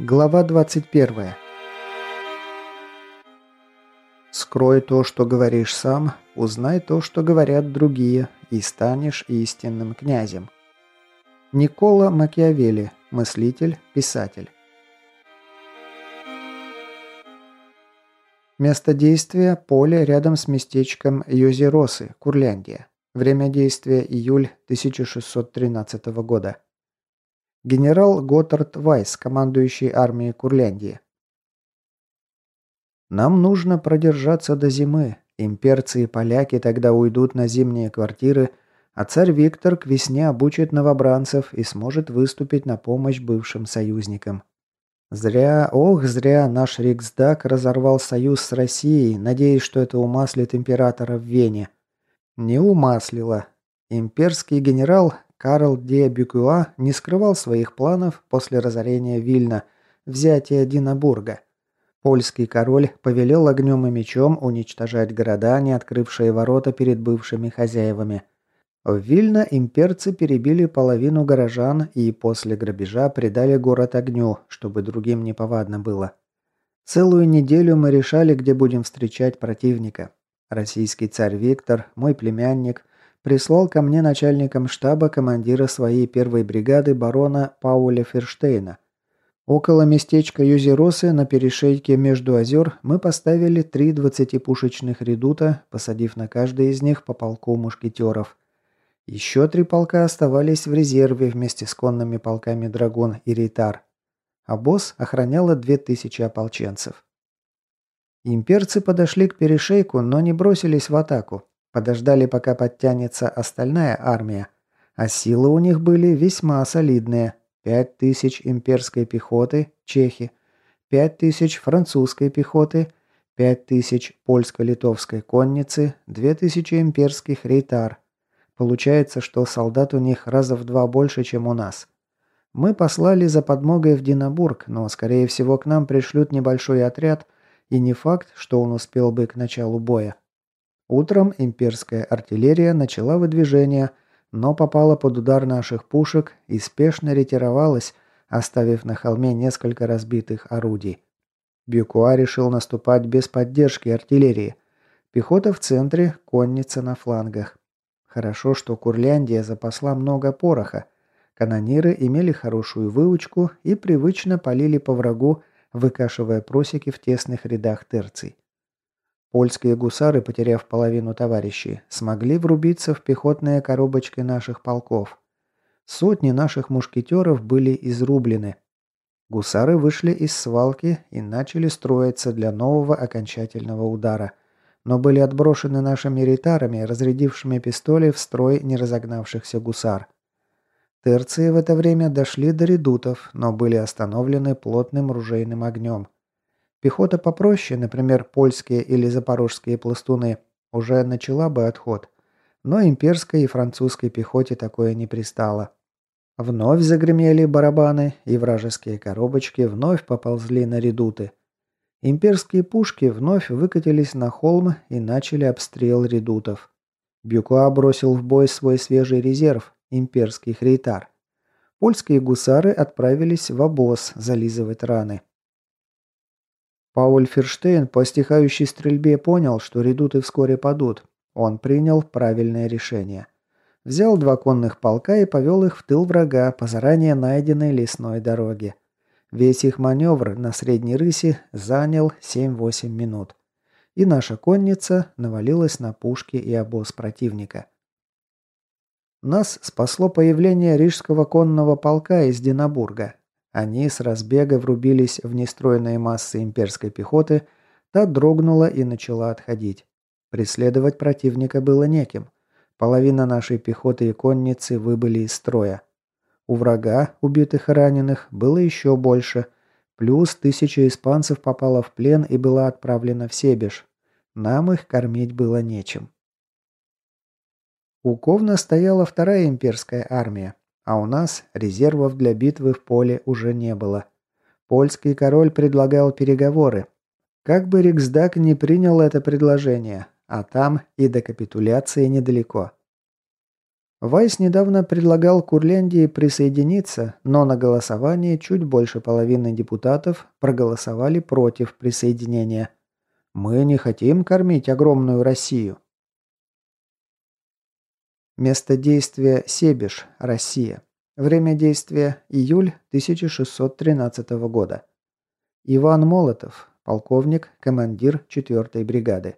Глава 21. Скрой то, что говоришь сам, узнай то, что говорят другие, и станешь истинным князем. Никола Макиавелли, мыслитель, писатель. Место действия – поле рядом с местечком Йозеросы, Курляндия. Время действия – июль 1613 года. Генерал Готтард Вайс, командующий армией Курляндии. Нам нужно продержаться до зимы. Имперцы и поляки тогда уйдут на зимние квартиры, а царь Виктор к весне обучит новобранцев и сможет выступить на помощь бывшим союзникам. Зря, ох, зря наш Риксдаг разорвал союз с Россией, надеясь, что это умаслит императора в Вене. Не умаслило. Имперский генерал Карл де Бюкуа не скрывал своих планов после разорения Вильна, взятия Динабурга. Польский король повелел огнем и мечом уничтожать города, не открывшие ворота перед бывшими хозяевами. В Вильно имперцы перебили половину горожан и после грабежа предали город огню, чтобы другим неповадно было. Целую неделю мы решали, где будем встречать противника. Российский царь Виктор, мой племянник – прислал ко мне начальником штаба командира своей первой бригады барона Пауля Ферштейна. Около местечка Юзеросы на перешейке между озер мы поставили три двадцатипушечных редута, посадив на каждый из них по полку мушкетеров. Еще три полка оставались в резерве вместе с конными полками Драгон и Рейтар. А босс охраняло две тысячи ополченцев. Имперцы подошли к перешейку, но не бросились в атаку. Подождали, пока подтянется остальная армия, а силы у них были весьма солидные. Пять тысяч имперской пехоты, чехи, пять тысяч французской пехоты, пять тысяч польско-литовской конницы, две тысячи имперских рейтар. Получается, что солдат у них раза в два больше, чем у нас. Мы послали за подмогой в Динабург, но, скорее всего, к нам пришлют небольшой отряд, и не факт, что он успел бы к началу боя. Утром имперская артиллерия начала выдвижение, но попала под удар наших пушек и спешно ретировалась, оставив на холме несколько разбитых орудий. Бюкуа решил наступать без поддержки артиллерии. Пехота в центре, конница на флангах. Хорошо, что Курляндия запасла много пороха. Канониры имели хорошую выучку и привычно полили по врагу, выкашивая просеки в тесных рядах терций. Польские гусары, потеряв половину товарищей, смогли врубиться в пехотные коробочки наших полков. Сотни наших мушкетеров были изрублены. Гусары вышли из свалки и начали строиться для нового окончательного удара, но были отброшены нашими ритарами, разрядившими пистоли в строй неразогнавшихся гусар. Терции в это время дошли до редутов, но были остановлены плотным ружейным огнем. Пехота попроще, например, польские или запорожские пластуны, уже начала бы отход. Но имперской и французской пехоте такое не пристало. Вновь загремели барабаны, и вражеские коробочки вновь поползли на редуты. Имперские пушки вновь выкатились на холм и начали обстрел редутов. Бюкуа бросил в бой свой свежий резерв, имперский хрейтар. Польские гусары отправились в обоз зализывать раны. Пауль Ферштейн по стихающей стрельбе понял, что редуты вскоре падут. Он принял правильное решение. Взял два конных полка и повел их в тыл врага по заранее найденной лесной дороге. Весь их маневр на средней рыси занял 7-8 минут. И наша конница навалилась на пушки и обоз противника. Нас спасло появление рижского конного полка из Динабурга, они с разбега врубились в нестроенные массы имперской пехоты, та дрогнула и начала отходить. Преследовать противника было неким. Половина нашей пехоты и конницы выбыли из строя. У врага, убитых и раненых, было еще больше. Плюс тысяча испанцев попала в плен и была отправлена в Себеж. Нам их кормить было нечем. У Ковна стояла вторая имперская армия. А у нас резервов для битвы в поле уже не было. Польский король предлагал переговоры. Как бы Риксдаг не принял это предложение, а там и до капитуляции недалеко. Вайс недавно предлагал Курляндии присоединиться, но на голосовании чуть больше половины депутатов проголосовали против присоединения. Мы не хотим кормить огромную Россию. Место действия Себеж, Россия. Время действия – июль 1613 года. Иван Молотов, полковник, командир 4-й бригады.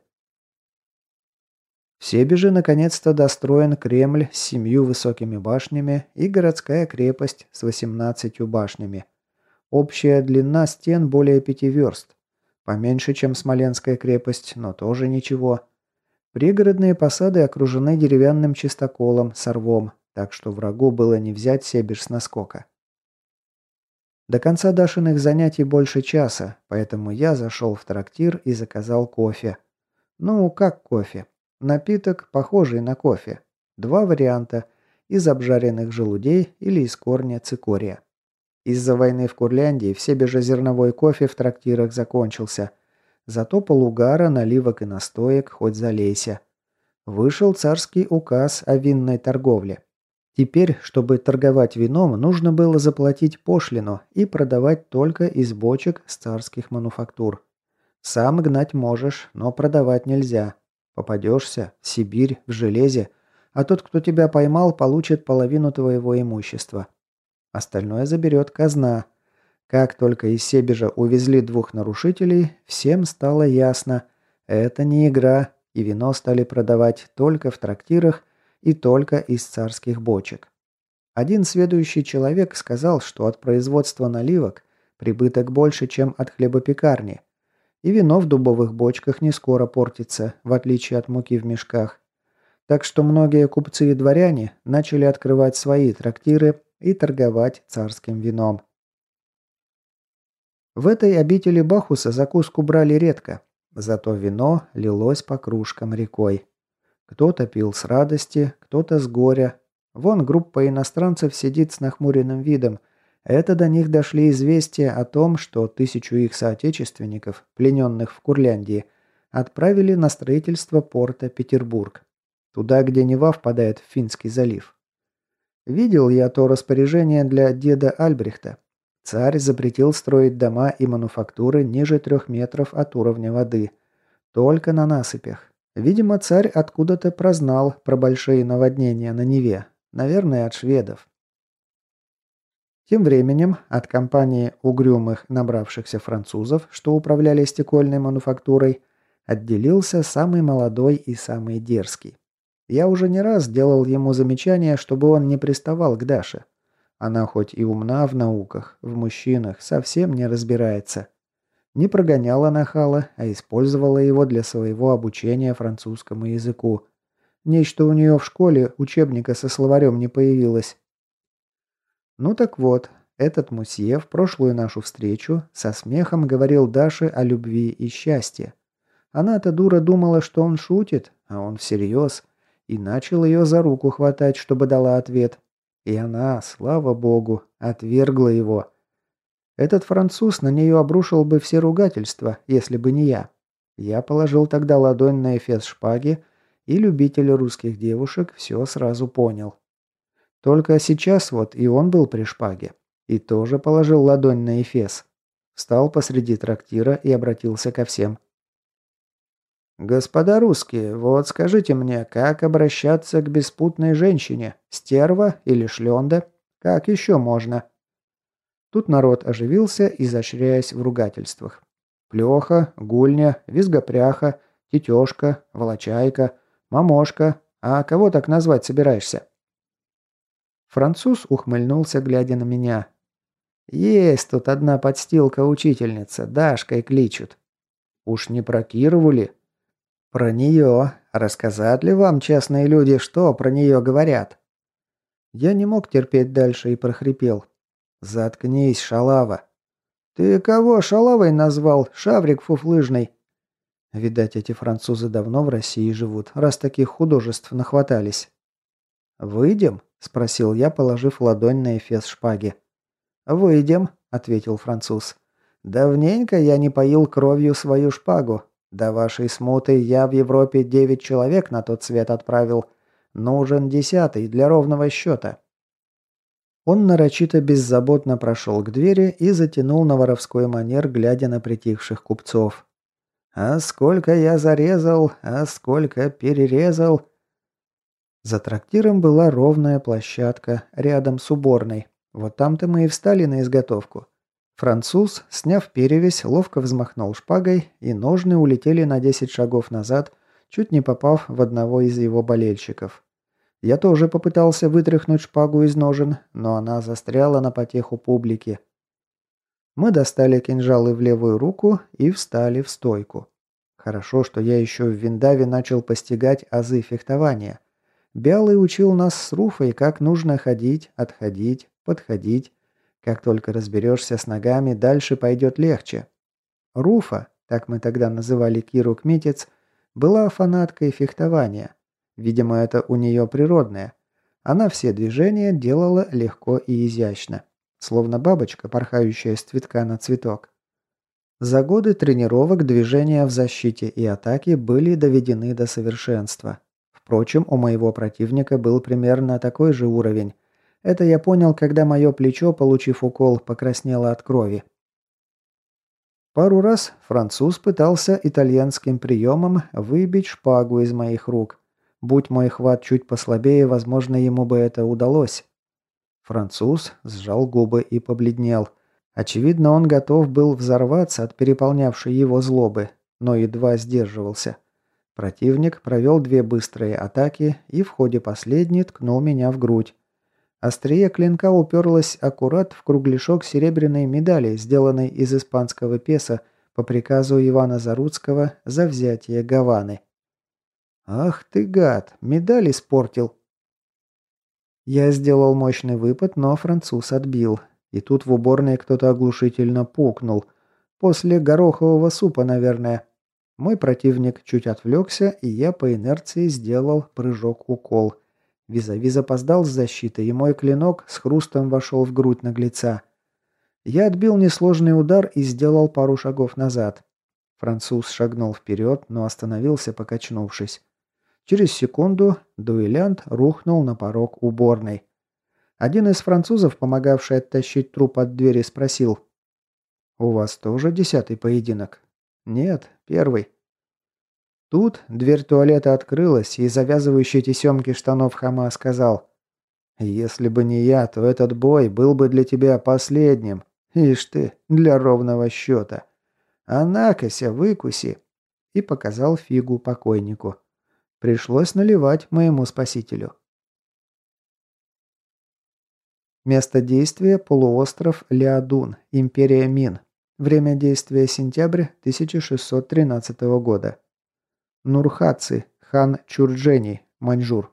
В Себеже наконец-то достроен Кремль с семью высокими башнями и городская крепость с 18 башнями. Общая длина стен более пяти верст. Поменьше, чем Смоленская крепость, но тоже ничего. Пригородные посады окружены деревянным чистоколом с рвом, так что врагу было не взять Себеж с наскока. До конца Дашиных занятий больше часа, поэтому я зашел в трактир и заказал кофе. Ну, как кофе? Напиток, похожий на кофе. Два варианта – из обжаренных желудей или из корня цикория. Из-за войны в Курляндии все бежезерновой кофе в трактирах закончился. Зато полугара, наливок и настоек хоть залейся. Вышел царский указ о винной торговле. Теперь, чтобы торговать вином, нужно было заплатить пошлину и продавать только из бочек с царских мануфактур. Сам гнать можешь, но продавать нельзя. Попадешься в Сибирь, в железе, а тот, кто тебя поймал, получит половину твоего имущества. Остальное заберет казна. Как только из Себежа увезли двух нарушителей, всем стало ясно – это не игра, и вино стали продавать только в трактирах и только из царских бочек. Один следующий человек сказал, что от производства наливок прибыток больше, чем от хлебопекарни, и вино в дубовых бочках не скоро портится, в отличие от муки в мешках. Так что многие купцы и дворяне начали открывать свои трактиры и торговать царским вином. В этой обители Бахуса закуску брали редко, зато вино лилось по кружкам рекой. Кто-то пил с радости, кто-то с горя. Вон группа иностранцев сидит с нахмуренным видом, это до них дошли известия о том, что тысячу их соотечественников, плененных в Курляндии, отправили на строительство порта Петербург, туда, где Нева впадает в Финский залив. Видел я то распоряжение для деда Альбрехта. Царь запретил строить дома и мануфактуры ниже трех метров от уровня воды. Только на насыпях. Видимо, царь откуда-то прознал про большие наводнения на Неве. Наверное, от шведов. Тем временем от компании угрюмых набравшихся французов, что управляли стекольной мануфактурой, отделился самый молодой и самый дерзкий. Я уже не раз делал ему замечание, чтобы он не приставал к Даше. Она хоть и умна в науках, в мужчинах, совсем не разбирается. Не прогоняла нахала, а использовала его для своего обучения французскому языку. Нечто у нее в школе учебника со словарем не появилось. Ну так вот, этот мусье в прошлую нашу встречу со смехом говорил Даше о любви и счастье. Она-то дура думала, что он шутит, а он всерьез, и начал ее за руку хватать, чтобы дала ответ. И она, слава богу, отвергла его. Этот француз на нее обрушил бы все ругательства, если бы не я. Я положил тогда ладонь на эфес шпаги, и любитель русских девушек все сразу понял. Только сейчас вот и он был при шпаге. И тоже положил ладонь на Эфес. Встал посреди трактира и обратился ко всем. «Господа русские, вот скажите мне, как обращаться к беспутной женщине? Стерва или шленда? Как еще можно?» Тут народ оживился, изощряясь в ругательствах. Плеха, гульня, визгопряха, тетешка, волочайка, мамошка. А кого так назвать собираешься? Француз ухмыльнулся, глядя на меня. «Есть тут одна подстилка-учительница, Дашкой кличут». «Уж не про Кирову ли?» «Про нее. Рассказать ли вам, честные люди, что про нее говорят?» Я не мог терпеть дальше и прохрипел. «Заткнись, шалава!» «Ты кого шалавой назвал, шаврик фуфлыжный?» Видать, эти французы давно в России живут, раз таких художеств нахватались. «Выйдем?» – спросил я, положив ладонь на эфес шпаги. «Выйдем», – ответил француз. «Давненько я не поил кровью свою шпагу. До вашей смуты я в Европе девять человек на тот свет отправил. Нужен десятый для ровного счета». Он нарочито беззаботно прошел к двери и затянул на воровской манер, глядя на притихших купцов. «А сколько я зарезал, а сколько перерезал!» За трактиром была ровная площадка, рядом с уборной. Вот там-то мы и встали на изготовку. Француз, сняв перевязь, ловко взмахнул шпагой, и ножны улетели на 10 шагов назад, чуть не попав в одного из его болельщиков. Я тоже попытался вытряхнуть шпагу из ножен, но она застряла на потеху публики. Мы достали кинжалы в левую руку и встали в стойку. Хорошо, что я еще в Виндаве начал постигать азы фехтования. Бялый учил нас с Руфой, как нужно ходить, отходить, подходить. Как только разберешься с ногами, дальше пойдет легче. Руфа, так мы тогда называли Киру Кметец, была фанаткой фехтования. Видимо, это у нее природное. Она все движения делала легко и изящно. Словно бабочка, порхающая с цветка на цветок. За годы тренировок движения в защите и атаке были доведены до совершенства. Впрочем, у моего противника был примерно такой же уровень. Это я понял, когда мое плечо, получив укол, покраснело от крови. Пару раз француз пытался итальянским приемом выбить шпагу из моих рук. Будь мой хват чуть послабее, возможно, ему бы это удалось. Француз сжал губы и побледнел. Очевидно, он готов был взорваться от переполнявшей его злобы, но едва сдерживался. Противник провел две быстрые атаки и в ходе последней ткнул меня в грудь. Острие клинка уперлось аккурат в кругляшок серебряной медали, сделанной из испанского песа по приказу Ивана Заруцкого за взятие Гаваны. «Ах ты гад! Медаль испортил!» Я сделал мощный выпад, но француз отбил. И тут в уборной кто-то оглушительно пукнул. После горохового супа, наверное. Мой противник чуть отвлекся, и я по инерции сделал прыжок-укол. Визави запоздал с защитой, и мой клинок с хрустом вошел в грудь наглеца. Я отбил несложный удар и сделал пару шагов назад. Француз шагнул вперед, но остановился, покачнувшись. Через секунду дуэлянт рухнул на порог уборной. Один из французов, помогавший оттащить труп от двери, спросил. «У вас тоже десятый поединок?» «Нет, первый». Тут дверь туалета открылась, и завязывающий тесемки штанов Хама сказал. «Если бы не я, то этот бой был бы для тебя последним. Ишь ты, для ровного счета. А накося, выкуси!» И показал фигу покойнику. Пришлось наливать моему спасителю. Место действия – полуостров Леодун, Империя Мин. Время действия – сентябрь 1613 года. Нурхаци, хан Чурджени, Маньчжур.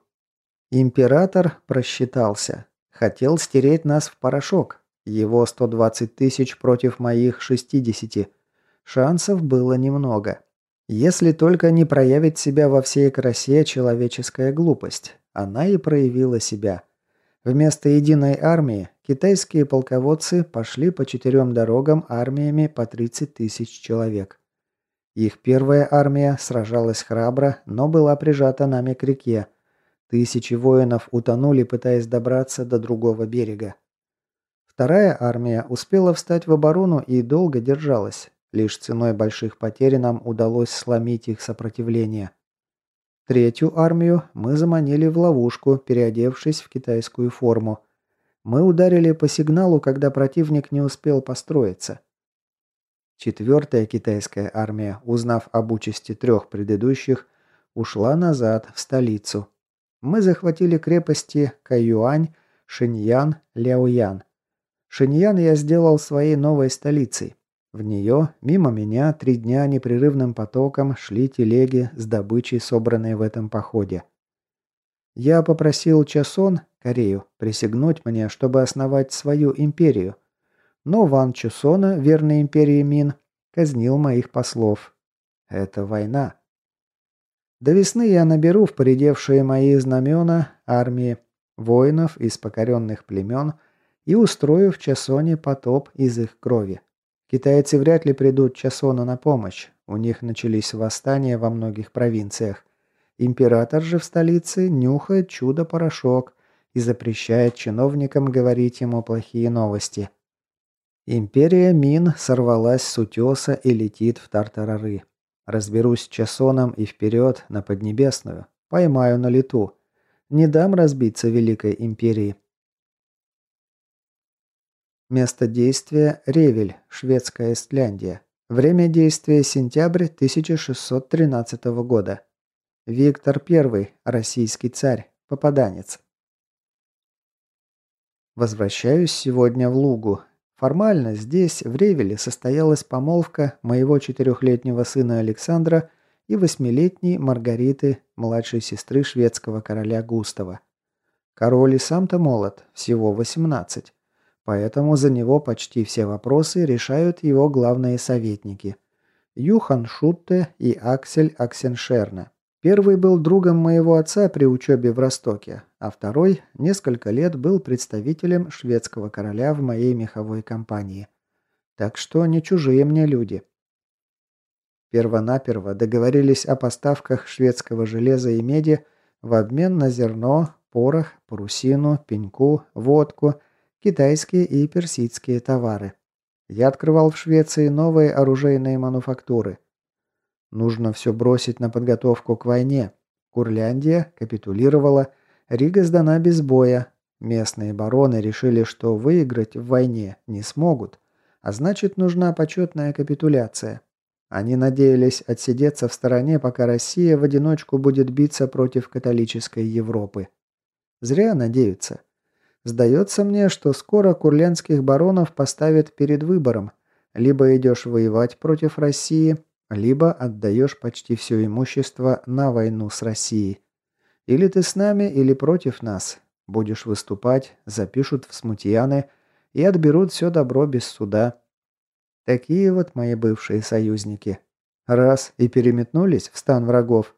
Император просчитался. Хотел стереть нас в порошок. Его 120 тысяч против моих 60. Шансов было немного. Если только не проявит себя во всей красе человеческая глупость. Она и проявила себя. Вместо единой армии китайские полководцы пошли по четырем дорогам армиями по 30 тысяч человек. Их первая армия сражалась храбро, но была прижата нами к реке. Тысячи воинов утонули, пытаясь добраться до другого берега. Вторая армия успела встать в оборону и долго держалась. Лишь ценой больших потерь нам удалось сломить их сопротивление. Третью армию мы заманили в ловушку, переодевшись в китайскую форму. Мы ударили по сигналу, когда противник не успел построиться. Четвертая китайская армия, узнав об участи трех предыдущих, ушла назад, в столицу. Мы захватили крепости Каюань, Шиньян, Ляоян. Шиньян я сделал своей новой столицей. В нее, мимо меня, три дня непрерывным потоком шли телеги с добычей, собранной в этом походе. Я попросил Часон, Корею, присягнуть мне, чтобы основать свою империю. Но Ван Чусона, верный империи Мин, казнил моих послов. Это война. До весны я наберу в поредевшие мои знамена армии воинов из покоренных племен и устрою в Часоне потоп из их крови. Китайцы вряд ли придут Часону на помощь. У них начались восстания во многих провинциях. Император же в столице нюхает чудо-порошок и запрещает чиновникам говорить ему плохие новости. Империя Мин сорвалась с утеса и летит в Тартарары. Разберусь с Часоном и вперед на Поднебесную. Поймаю на лету. Не дам разбиться Великой Империи. Место действия – Ревель, Шведская Эстляндия. Время действия – сентябрь 1613 года. Виктор I, российский царь, попаданец. Возвращаюсь сегодня в Лугу. Формально здесь, в Ревеле, состоялась помолвка моего четырехлетнего сына Александра и восьмилетней Маргариты, младшей сестры шведского короля Густава. Король и сам-то молод, всего 18. Поэтому за него почти все вопросы решают его главные советники. Юхан Шутте и Аксель Аксеншерна. Первый был другом моего отца при учебе в Ростоке, а второй несколько лет был представителем шведского короля в моей меховой компании. Так что не чужие мне люди. Первонаперво договорились о поставках шведского железа и меди в обмен на зерно, порох, парусину, пеньку, водку – китайские и персидские товары. Я открывал в Швеции новые оружейные мануфактуры. Нужно все бросить на подготовку к войне. Курляндия капитулировала, Рига сдана без боя. Местные бароны решили, что выиграть в войне не смогут, а значит нужна почетная капитуляция. Они надеялись отсидеться в стороне, пока Россия в одиночку будет биться против католической Европы. Зря надеются. Сдается мне, что скоро курлянских баронов поставят перед выбором. Либо идешь воевать против России, либо отдаешь почти все имущество на войну с Россией. Или ты с нами, или против нас. Будешь выступать, запишут в смутьяны и отберут все добро без суда. Такие вот мои бывшие союзники. Раз и переметнулись в стан врагов.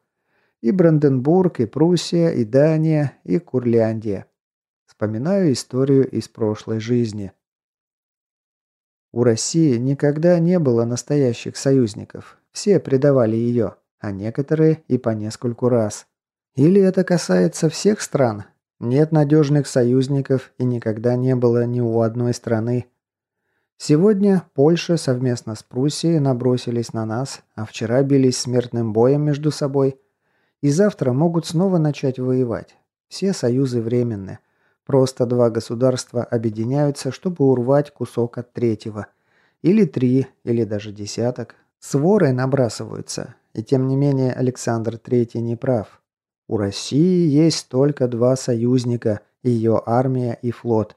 И Бранденбург, и Пруссия, и Дания, и Курляндия. Вспоминаю историю из прошлой жизни. У России никогда не было настоящих союзников. Все предавали ее, а некоторые и по нескольку раз. Или это касается всех стран? Нет надежных союзников и никогда не было ни у одной страны. Сегодня Польша совместно с Пруссией набросились на нас, а вчера бились смертным боем между собой. И завтра могут снова начать воевать. Все союзы временны. Просто два государства объединяются, чтобы урвать кусок от третьего. Или три, или даже десяток. Своры набрасываются. И тем не менее Александр III не прав. У России есть только два союзника – ее армия и флот.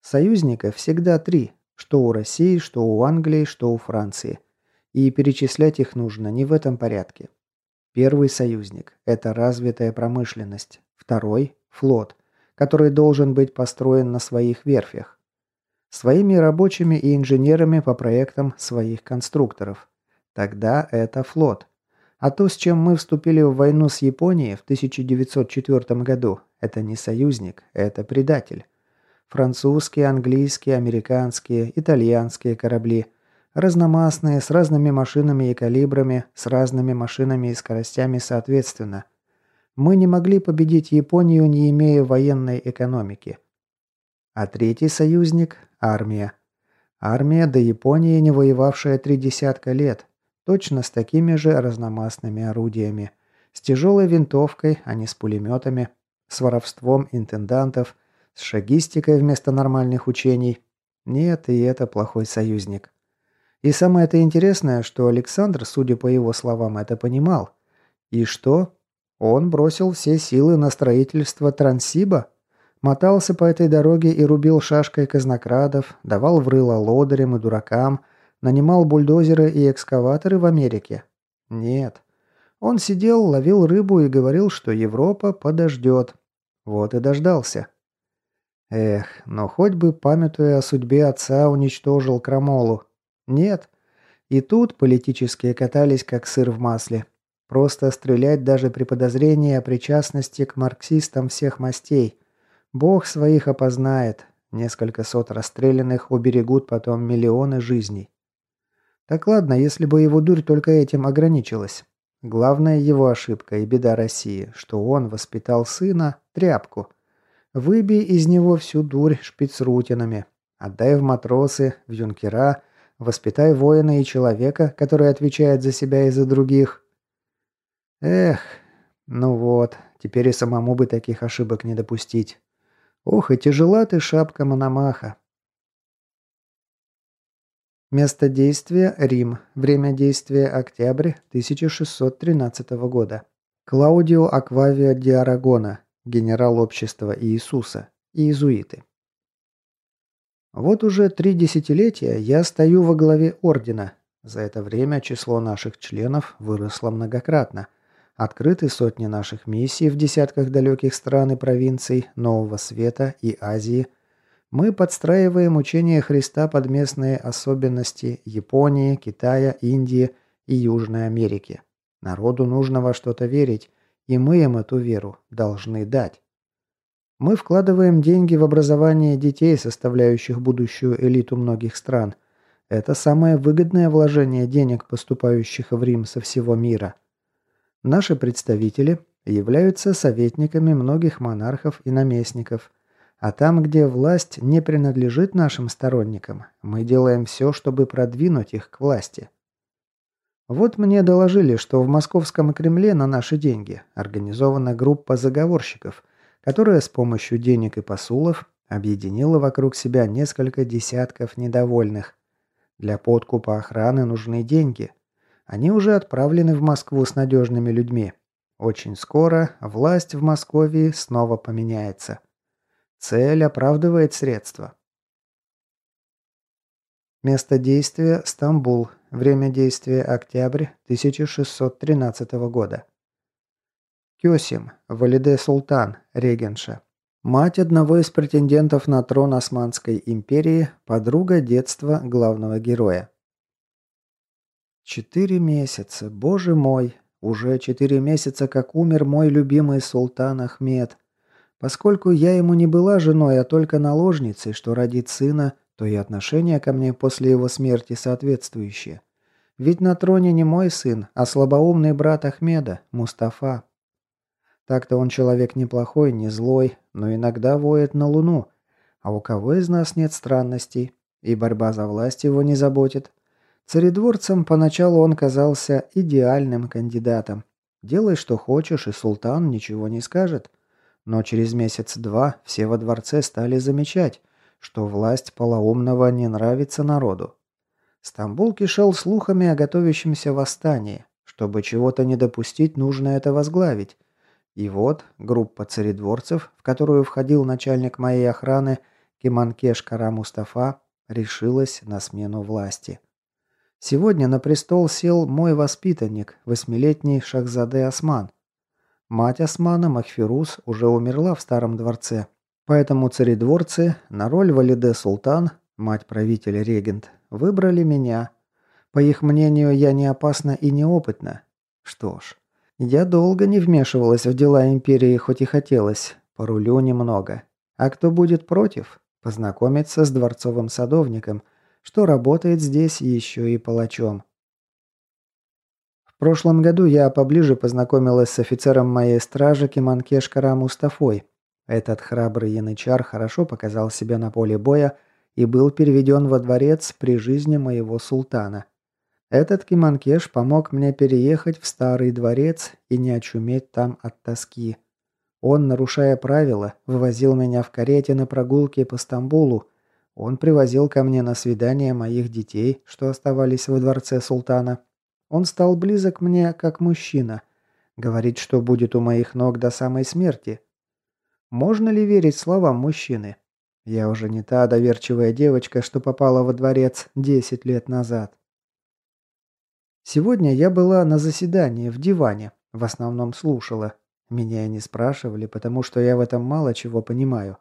Союзников всегда три, что у России, что у Англии, что у Франции. И перечислять их нужно не в этом порядке. Первый союзник – это развитая промышленность. Второй – флот – который должен быть построен на своих верфях. Своими рабочими и инженерами по проектам своих конструкторов. Тогда это флот. А то, с чем мы вступили в войну с Японией в 1904 году, это не союзник, это предатель. Французские, английские, американские, итальянские корабли. Разномастные, с разными машинами и калибрами, с разными машинами и скоростями соответственно – мы не могли победить Японию, не имея военной экономики. А третий союзник – армия. Армия до Японии, не воевавшая три десятка лет, точно с такими же разномастными орудиями. С тяжелой винтовкой, а не с пулеметами, с воровством интендантов, с шагистикой вместо нормальных учений. Нет, и это плохой союзник. И самое это интересное, что Александр, судя по его словам, это понимал. И что? Он бросил все силы на строительство Транссиба, мотался по этой дороге и рубил шашкой казнокрадов, давал в рыло лодырям и дуракам, нанимал бульдозеры и экскаваторы в Америке. Нет. Он сидел, ловил рыбу и говорил, что Европа подождет. Вот и дождался. Эх, но хоть бы, памятуя о судьбе отца, уничтожил Крамолу. Нет. И тут политические катались, как сыр в масле. Просто стрелять даже при подозрении о причастности к марксистам всех мастей. Бог своих опознает. Несколько сот расстрелянных уберегут потом миллионы жизней. Так ладно, если бы его дурь только этим ограничилась. Главная его ошибка и беда России, что он воспитал сына тряпку. Выбей из него всю дурь шпицрутинами. Отдай в матросы, в юнкера, воспитай воина и человека, который отвечает за себя и за других. Эх, ну вот, теперь и самому бы таких ошибок не допустить. Ох, и тяжела ты шапка Мономаха. Место действия – Рим. Время действия – октябрь 1613 года. Клаудио Аквавио ди Арагона, генерал общества Иисуса, иезуиты. Вот уже три десятилетия я стою во главе ордена. За это время число наших членов выросло многократно. Открыты сотни наших миссий в десятках далеких стран и провинций Нового Света и Азии – мы подстраиваем учение Христа под местные особенности Японии, Китая, Индии и Южной Америки. Народу нужно во что-то верить, и мы им эту веру должны дать. Мы вкладываем деньги в образование детей, составляющих будущую элиту многих стран. Это самое выгодное вложение денег, поступающих в Рим со всего мира. Наши представители являются советниками многих монархов и наместников – а там, где власть не принадлежит нашим сторонникам, мы делаем все, чтобы продвинуть их к власти. Вот мне доложили, что в московском Кремле на наши деньги организована группа заговорщиков, которая с помощью денег и посулов объединила вокруг себя несколько десятков недовольных. Для подкупа охраны нужны деньги. Они уже отправлены в Москву с надежными людьми. Очень скоро власть в Москве снова поменяется. Цель оправдывает средства. Место действия – Стамбул. Время действия – октябрь 1613 года. Кёсим, Валиде Султан, регенша. Мать одного из претендентов на трон Османской империи, подруга детства главного героя. Четыре месяца, боже мой, уже четыре месяца, как умер мой любимый султан Ахмед. Поскольку я ему не была женой, а только наложницей, что родит сына, то и отношение ко мне после его смерти соответствующее. Ведь на троне не мой сын, а слабоумный брат Ахмеда, Мустафа. Так-то он человек неплохой, не злой, но иногда воет на луну. А у кого из нас нет странностей? И борьба за власть его не заботит. Царедворцем поначалу он казался идеальным кандидатом. Делай, что хочешь, и султан ничего не скажет. Но через месяц-два все во дворце стали замечать, что власть полоумного не нравится народу. Стамбул кишел слухами о готовящемся восстании. Чтобы чего-то не допустить, нужно это возглавить. И вот группа царедворцев, в которую входил начальник моей охраны Киманкеш Кара Мустафа, решилась на смену власти. Сегодня на престол сел мой воспитанник, восьмилетний Шахзаде Осман. Мать Османа, Махфирус, уже умерла в старом дворце, поэтому царедворцы на роль Валиде Султан, мать правителя регент, выбрали меня. По их мнению, я не опасна и неопытна. Что ж, я долго не вмешивалась в дела империи, хоть и хотелось, порулю немного. А кто будет против? Познакомиться с дворцовым садовником, что работает здесь еще и палачом. В прошлом году я поближе познакомилась с офицером моей стражи Киманкеш Кара Мустафой. Этот храбрый янычар хорошо показал себя на поле боя и был переведен во дворец при жизни моего султана. Этот Киманкеш помог мне переехать в старый дворец и не очуметь там от тоски. Он, нарушая правила, вывозил меня в карете на прогулки по Стамбулу. Он привозил ко мне на свидание моих детей, что оставались во дворце султана. Он стал близок мне как мужчина. Говорит, что будет у моих ног до самой смерти. Можно ли верить словам мужчины? Я уже не та доверчивая девочка, что попала во дворец 10 лет назад. Сегодня я была на заседании в диване, в основном слушала. Меня не спрашивали, потому что я в этом мало чего понимаю.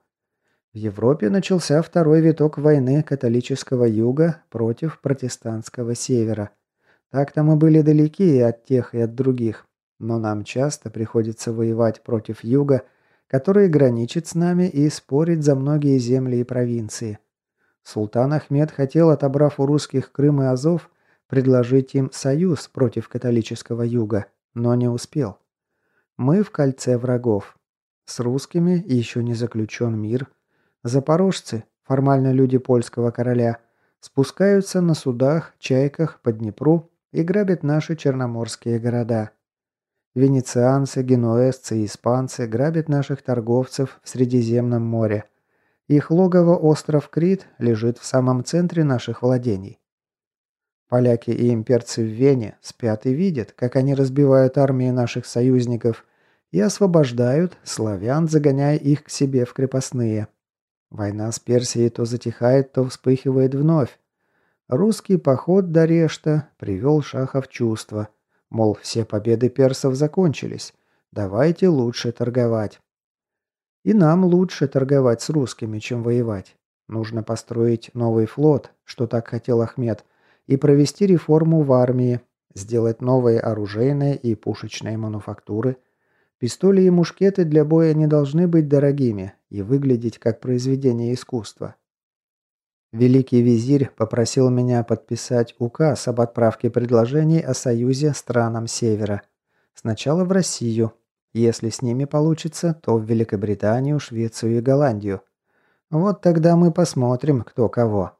В Европе начался второй виток войны католического юга против протестантского севера – так-то мы были далеки и от тех, и от других. Но нам часто приходится воевать против юга, который граничит с нами и спорит за многие земли и провинции. Султан Ахмед хотел, отобрав у русских Крым и Азов, предложить им союз против католического юга. но не успел. Мы в кольце врагов. С русскими еще не заключен мир. Запорожцы, формально люди польского короля, спускаются на судах, чайках по Днепру и грабят наши черноморские города. Венецианцы, генуэзцы и испанцы грабят наших торговцев в Средиземном море. Их логово остров Крит лежит в самом центре наших владений. Поляки и имперцы в Вене спят и видят, как они разбивают армии наших союзников и освобождают славян, загоняя их к себе в крепостные. Война с Персией то затихает, то вспыхивает вновь. Русский поход до Решта привел Шаха в чувство. Мол, все победы персов закончились. Давайте лучше торговать. И нам лучше торговать с русскими, чем воевать. Нужно построить новый флот, что так хотел Ахмед, и провести реформу в армии, сделать новые оружейные и пушечные мануфактуры. Пистоли и мушкеты для боя не должны быть дорогими и выглядеть как произведение искусства. Великий визирь попросил меня подписать указ об отправке предложений о союзе странам Севера. Сначала в Россию. Если с ними получится, то в Великобританию, Швецию и Голландию. Вот тогда мы посмотрим, кто кого.